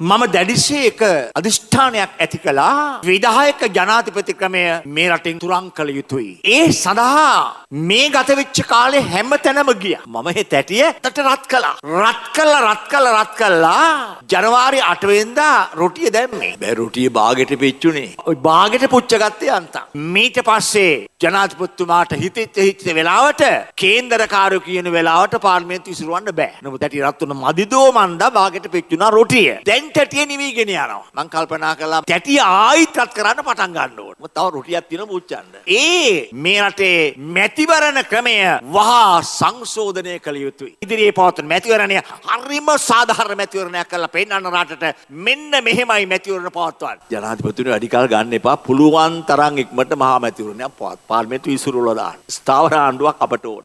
මම දැඩිසේ එක අධිෂ්ඨානයක් ඇති කළා විදායක ජනාධිපති ක්‍රමය මේ රටින් තුරන් කළ යුතුයි. ඒ සඳහා මේ ගතවෙච්ච කාලේ හැම තැනම ගිය. මම ඒ තැටිය තට රත් කලා. රත් කල්ල රත් කල්ල රත් කල්ලා ජනවාරි අටවෙන්දා රොටිය දැම්මේ. බැරුටිය බාගෙට පිච්චුනේ. ඔයි බාගෙට පුච්චගත්තේ අන්තා. මීට පස්සේ ජනාධිපතිතුමාට හිතෙච්ච හිච්ච වෙලාවට කේන්දරකාරයෝ කියන වෙලාවට පාර්ලිමේන්තු විසිරවන්න බෑ. නමුත් ඇටි රත් වුණ මදිදෝ මන්දා බාගෙට පිච්චුණා රොටිය. දැන් තැටිය නිවිගෙන යනවා. මං කල්පනා කළා තැටිය ආයිත් රත් කරන්න පටන් ගන්න ඕන. මොකද තව රොටියක් තියෙන පුච්චන්න. ඒ මේ රටේ මැතිවරණ ක්‍රමය වහා සංශෝධනය කළ යුතුයි. ඉදිරියේ පවත්වන මැතිවරණය හරිම සාධාරණ මැතිවරණයක් කරලා පෙන්වන්න රටට මෙන්න මෙහෙමයි මැතිවරණ පවත්වන්න. ජනාධිපතිතුමනි වැඩි කල් ගන්න එපා. පුළුවන් තරම් ඉක්මනට මහා මැතිවරණයක් පවත්. පාර්ලිමේන්තු ඉසුරුවල දාන්න. ස්ථාවර ආණ්ඩුවක් අපට ඕන.